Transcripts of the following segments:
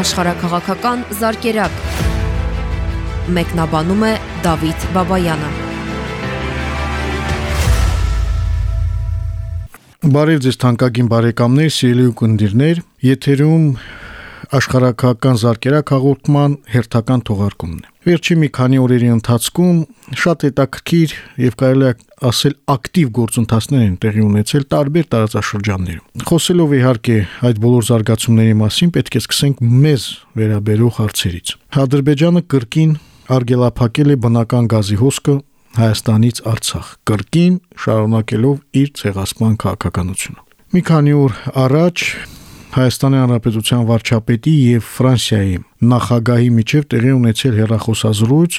աշխարհակղական զարգերակ։ Մեկնաբանում է Դավիթ Բաբայանը։ Բարև ձեզ թանկագին բարեկամներ, սիրելի ունկնդիրներ, եթերում աշխարհակական զարգերակ հաղորդման հերթական թողարկումն է։ Վերջի մի քանի օրերի ընթացքում շատ հետաքրքիր եւ կարելի է ասել ակտիվ գործընթացներ են տեղի ունեցել տարբեր տարածաշրջաններում։ Խոսելով իհարկե այդ բոլոր զարգացումների մասին, պետք է սկսենք մեզ վերաբերող հարցերից։ Ադրբեջանը կրկին արգելափակել է բնական գազի հոսքը Հայաստանից Արցախ, կրկին շարունակելով իր ցեղասպան քաղաքականությունը։ Մի քանի օր առաջ Հայաստանի Հանրապետության վարչապետի եւ Ֆրանսիայի նախագահի միջև տեղի ունեցել հերախոսազրույց,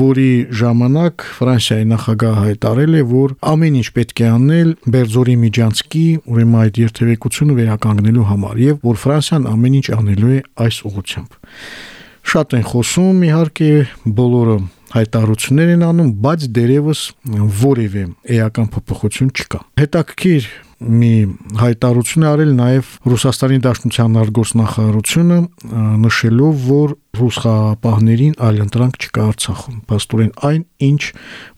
որի ժամանակ Ֆրանսիայի նախագահը հայտարարել է, որ ամեն ինչ պետք է անել Բերձորի միջանցքի, ուրեմն այդ երթևեկությունը վերականգնելու համար եւ որ Ֆրանսիան ամեն ինչ անելու է այս ուղղությամբ։ Շատ են խոսում, իհարկե, բոլորը հայտարարություններ են անում, բայց դերևս որևէ էական փոփոխություն չկա։ Հետաքրքիր մի հայտարարություն արել նաև Ռուսաստանի Դաշնության արտգործնախարարությունը նշելով, որ ռուս խաղապահներին այլընտրանք չկա Արցախում։ Պաստորեն այն, ինչ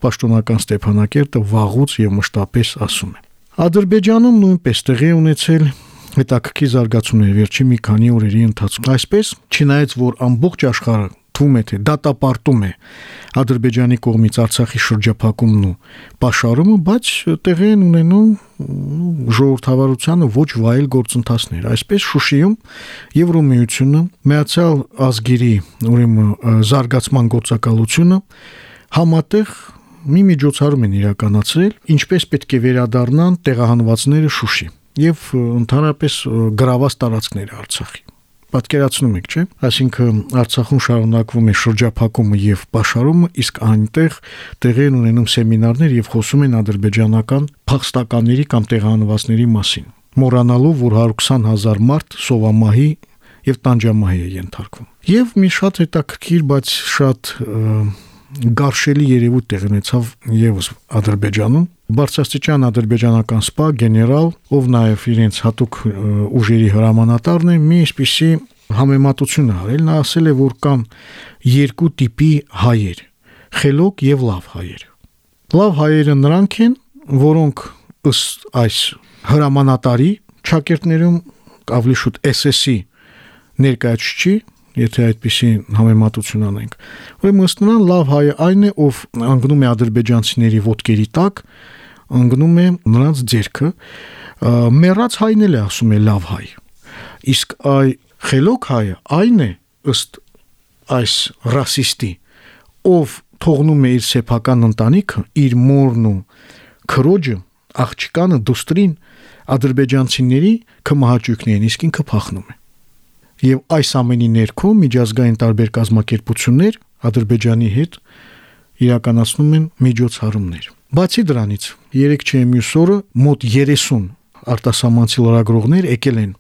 պաշտոնական Ստեփանակերտը վաղուց եւ մշտապես ասում է։ Ադրբեջանում նույնպես տեղի ունեցել հետաքրքիր զարգացումներ վերջի մի քանի օրերի ընթացքում։ Այսպես, չնայած որ ամբողջ աշխարհը թվում է թե դատապարտում է Ադրբեջանի կողմից Արցախի շրջափակումն ու պաշարումը, բայց տեղի են ունենում ժողովրդավարությանը ոչ վայել գործընթացներ։ Այսպես Շուշիում Եվրոմիությունը միացյալ ազգերի ուրեմն զարգացման գործակալությունը համատեղ մի միջոցառում են իրականացրել, ինչպես պետք է վերադառնան տեղահանվածները Շուշի եւ ընդհանրապես գրաված տարածքները Արցախի պատկերացնում եք, չէ՞։ Այսինքն Արցախում շարունակվում է շրջափակումը եւ պաշարումը, իսկ այնտեղ տեղի են ունենում սեմինարներ եւ խոսում են ադրբեջանական փախստականների կամ տեղահանվածների մասին։ Մոռանալով, որ 120.000 մարդ սովամահի եւ տանջամահի է ենթարկվում։ Եվ մի շատ հետաքրքիր, բայց շատ գարշելի երևույթ տեղ ունեցավ եւս Ադրբեջանում բարձրաստիճան ադրբեջանական սպա գեներալ, ով նաև իրենց հատուկ ուժերի հրամանատարն է, մի ինչպիսի համեմատություն արել, նա ասել է, որ կան երկու տիպի հայեր՝ խելոք եւ լավ հայեր։ Լավ հայերը նրանք են, որոնք ըստ այս հրամանատարի ճակերտներում ավելի շուտ SS-ի ներկայացուցիչ եթե այդպիսի համեմատություն անենք։ Ուրեմն ըստ նրան լավ հայը այն է, ով անգնում է ադրբեջանցիների ոտքերի տակ, անգնում է նրանց ձերքը, մեռած հայն էլ է ասում է լավ հայ։ Իսկ այ խելոք հայը այն է ըստ այս ռասիստի, ով թողնում է իր սեփական ընտանիքը, իր մորն ու քրոջը, աղջկանը, դուստրին ադրբեջանցիների կմահաճույքներին, իսկ ինքը փախնում է։ Եվ այս ամենի ներքո միջազգային տարբեր կազմակերպություններ Ադրբեջանի հետ իրականացնում են միջոցառումներ։ Բացի դրանից, երեք չէ մյուս օրը մոտ 30 արտասահմանցի լրագրողներ եկել են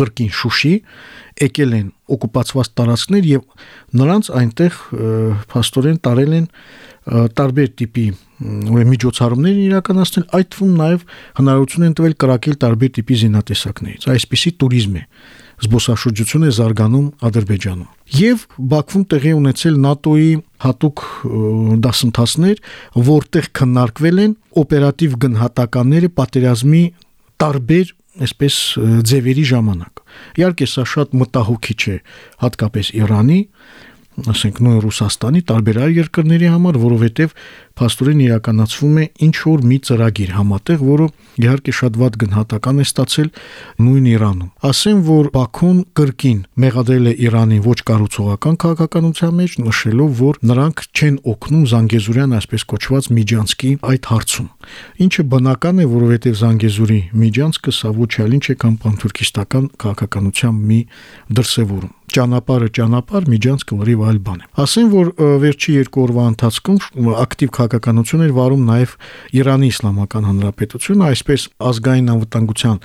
կրկին Շուշի, եկել են օկուպացված տարածքներ եւ նրանց այնտեղ փաստորեն տարել են տարբեր տիպի ուրեմն միջոցառումներ իրականացնել, այդ թվում նաեւ հնարավորություն են տվել կրակել տարբեր տիպի զինատեսակներից։ Այսպիսի туриզմ է։ Ա, է զարգանում Ադրբեջանում։ Եվ Բաքվում տեղի ունեցել ՆԱՏՕ-ի հատուկ դասընթացներ, որտեղ քննարկվել են օպերատիվ գնահատականները պատերազմի տարբեր այսպես ձևերի ժամանակ։ Իհարկե սա շատ մտահոգիչ է հատկապես Իրանի, ասենք նույն Ռուսաստանի տարբեր երկրների համար, որովհետև փաստորեն իրականացվում է ինչ որ մի ծրագիր համատեղ, որը իհարկե շատ վատ գնահատական է ստացել նույն Իրանում։ Ասեմ, որ Բաքուն կրկին մեղադրել է Իրանին ոչ կառուցողական քաղաքականության մեջ, նշելով, որ նրանք չեն օգնում Զանգեզուրյան այսպես կոչված Միջանցկի այդ հարցում։ Ինչը բնական է, որովհետև Զանգեզուրի Միջանցկը սա ոչ այլ ինչ է կամ պանթուրքիստական քաղաքականության մի դրսևորում ճանապարհը ճանապարհ միջանցքը լրիվ այլ բան է։ Ասեմ, որ վերջի երկու օրվա ընթացքում ակտիվ քաղաքականություն էր վարում նաև Իրանի Իսլամական Հանրապետությունը, այսպես ազգային անվտանգության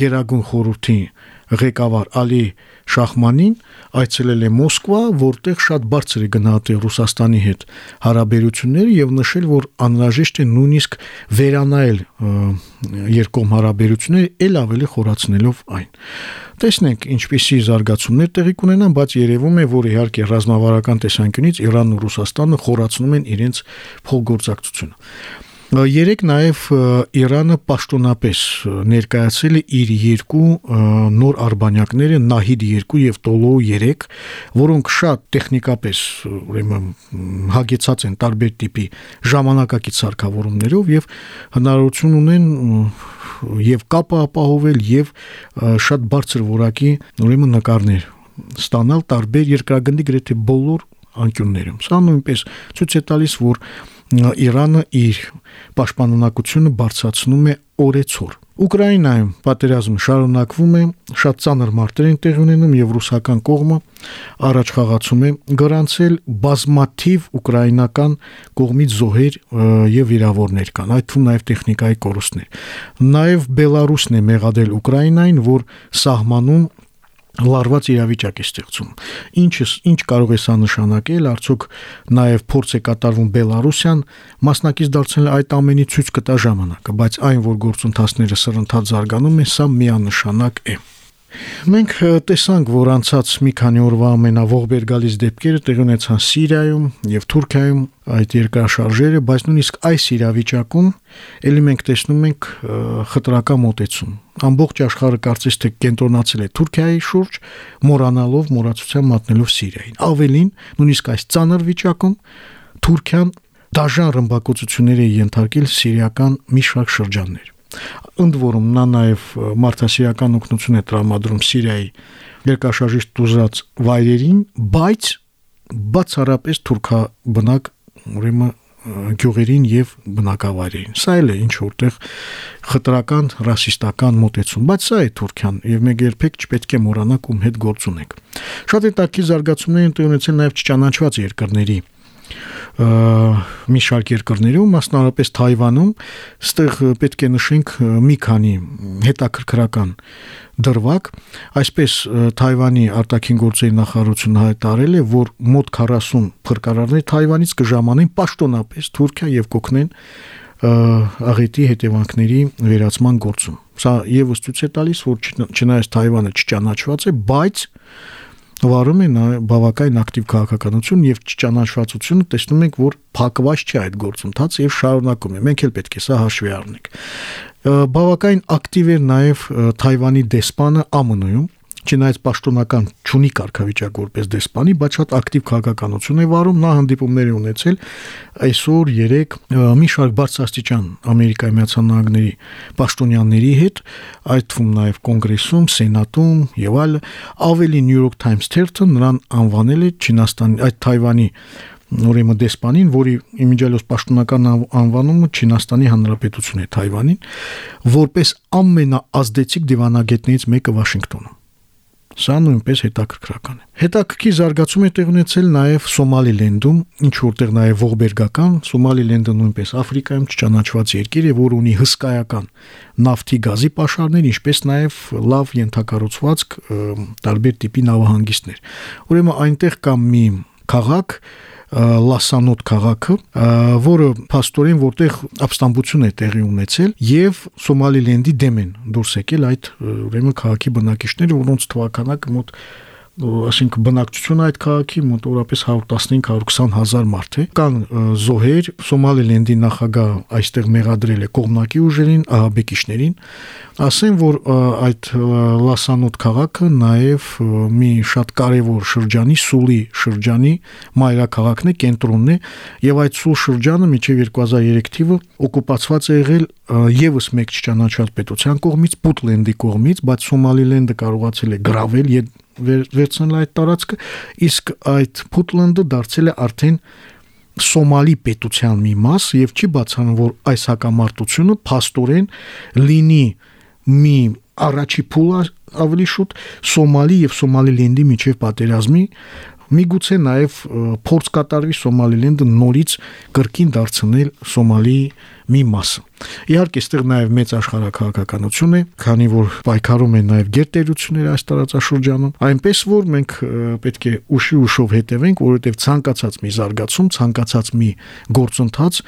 գերագույն խորհրդի ղեկավար Ալի Շախմանին այցելել է Մոսկվա, որտեղ շատ բարձր է գնահատել Ռուսաստանի հետ հարաբերությունները եւ նշել, որ անհրաժեշտ է նույնիսկ վերանայել երկկողմ հարաբերությունները ել ավելի խորացնելով այն։ Տեսնենք ինչպիսի զարգացումներ տեղի կունենան, բայց երևում է, որ իհարկե ռազմավարական տեսանկյունից Իրանն ու Ռուսաստանը խորացնում են իրենց փոխգործակցությունը։ Երեք նաև Իրանը պաշտոնապես ներկայացրել է իր երկու նոր արբանյակները Նահիդ 2 եւ Տոլո 3, որոնք շատ տեխնիկապես ուրեմն հագեցած են տարբեր տիպի ժամանակակից սարքավորումներով եւ հնարավորություն ունեն եւ կապը ապահովել եւ շատ բարձր որակի ուրեմն նկարներ ստանալ տարբեր երկրագնդի գրեթե բոլոր անկյուններում։ Սա նույնպես ցույց է տալիս, որ Իրանը իր պաշտպանունակությունը բարձրացնում է օրեցօր։ Ուկրաինայում պատերազմը շարունակվում է, շատ ծանր մարտեր են տեղի ունենում եւ ռուսական կողմը առաջ խաղացում է գրանցել բազմաթիվ ուկրաինական կողմից զոհեր եւ վիրավորներ կան, այդ թվում նաեւ տեխնիկայի կորուստներ։ Նաեւ Բելարուսն է մեղադրել Ուկրաինային, որ սահմանում լարված իրավիճակ է ստեղծում։ Ինչը ինչ կարող է սա նշանակել, արդյոք նաև փորձ է կատարվում Բելարուսյան մասնակից դարձնել այդ ամենի ցույց կտա ժամանակը, բայց այն որ գործընթացները սրընթաց զարգանում են, սա միանշանակ է։ Մենք տեսանք, որ անցած մի քանի օրվա ամենավողբեր գալիս դեպքերը տեղի ունեցան Սիրիայում եւ Թուրքիայում այդ երկրաշարժերը, բայց նույնիսկ այս իրավիճակում ելի մենք տեսնում ենք խտրական մոտեցում։ Ամբողջ աշխարհը կարծես թե կենտրոնացել է Թուրքիայի շուրջ, մոռանալով մոռացության մատնելով Սիրիային։ Ավելին, նույնիսկ այս ծանր վիճակում Թուրքիան դաժան ռմբակոծությունների ենթարկել սիրիական մի շարք շրջաններ ընդ որում նա նաև մարդասիրական օգնություն է տրամադրում Սիրիայի երկաշարժիչ դուզած վայրերին, բայց բացառապես թուրքա բնակ ուրեմն գյուղերին եւ բնակավայրերին։ Սա էլ է ինչ որտեղ խտրական ռասիստական մոտեցում, բայց սա է Թուրքիան եւ մենք երբեք չպետք է մոռանանք ում հետ գործ ունենք։ Շատ հետաքրքիր զարգացումներ են ունեցել նաեւ չճանաչված երկրների մի շարք երկրներում, մասնավորապես Թայվանում, ստեղ պետք է նշենք մի քանի հետաքրքրական դրվակ, այսպես Թայվանի արտաքին գործերի նախարարությունը հայտարարել է, որ մոտ 40 փրկարարներ Թայվանից կժամանեն պաշտոնապես Թուրքիա եւ կօգնեն աղետի հետևանքների վերացման գործում։ Սա եւս ցույց է տալիս, որ չնայած Թայվանը չճանաչված է, բայց վարում է նա բավական ակտիվ քաղաքականություն եւ ճանաչվածությունը տեսնում ենք որ փակված չէ այդ գործընթացը եւ շարունակում է մենք էլ պետք է սա հաշվի առնենք բավական ակտիվ էր նաեւ Թայվանի դեսպանը ԱՄՆ-ում չնայած պաշտոնական ճունի կարգավիճակ որպես դեսպանի, բայց շատ ակտիվ քաղաքականություն է վարում, նա հանդիպումներ է ունեցել այսօր 3 մի շարք բարձրաստիճան Ամերիկայի Միացյալ Նահանգների պաշտոնյաների հետ, այդ թվում նաև կոնգրեսում, սենատում եւ այլ, ավելի New York Times թերթը նրան անվանել է Չինաստանի այդ Թայվանի ուրեմն դեսպանին, որի իմիջիալոս պաշտոնական անվանումը Չինաստանի Հանրապետություն է Թայվանին, որպես ամենաազդեցիկ դիվանագետներից մեկը Վաշինգտոնում։ Սա նույնպես հետաքրքրական է։ Հետաքրքիր զարգացում է տեղ ունեցել նաև Սոմալիլենդում, ինչ որտեղ նաև ողբերգական Սոմալիլենդը նույնպես Աֆրիկայում չճանաչված երկիր է, որ ունի հսկայական նավթի գազի պաշարներ, ինչպես նաև լավ ենթակառուցվածք տարբեր տիպի նավահանգիստներ։ Ուրեմն այնտեղ կա մի քաղաք, Լասանոտ քաղաքը, որը փաստորեն որտեղ ապստամբություն է տեղի ունեցել եւ Սոմալիլենդի դեմ են դուրս եկել այդ ուրեմն քաղաքի բնակիչները, որոնց թվականակը մոտ ասենք բնակչությունը այդ քաղաքի մոտավորապես 115-120 հազար մարդ է։ Կան զոհեր, Սոմալիլենդի նախագահ այստեղ մեղադրել է կողմնակի ուժերին, ահաբեկիչներին։ Ասեն, որ այդ Լասանոտ քաղաքը նաև մի շատ կարևոր շրջանի, Սուլի շրջանի մայրաքաղաքն է, կենտրոնն է, եւ այդ Սուլ շրջանը միջև 2003 թիվը օկուպացված է եղել եւս մեկ չճանաչված պետության կողմից, Պուտլենդի կողմից, բայց Սոմալիլենդը կարողացել է գravel վերցնել այդ տարածքը, իսկ այդ Փուտլանդը դարձել է արդեն Սոմալի պետության մի մաս եւ չի բացառում որ այս հակամարտությունը փաստորեն լինի մի առաջի փուլը ավելի շուտ Սոմալի եւ Սոմալիլենդի միջև պատերազմի Միգուցե նաև փորձ կատարվի Սոմալիլենդը նորից կրկին դարձնել Սոմալիի մի մասը։ Իհարկե, այստեղ նաև մեծ աշխարհակահաղականություն է, քանի որ պայքարում են նաև գերտերությունները այս տարածաշրջանում, այնպես որ մենք պետք է ուշի ուշով հետևենք, որովհետև ցանկացած մի զարգացում, ցանկացած մի գործընթաց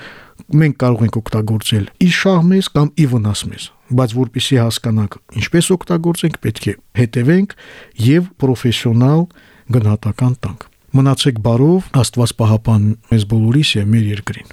մենք կարող ենք օգտագործել ի շահ մեզ կամ ի վնաս մեզ բայց որpիսի հասկանանք ինչպես օգտագործենք պետք է հետևենք եւ պրոֆեսիոնալ գնահատական տանք մնացեք բարով աստված պահապան մեզ բոլորիս եւ մեր երկրին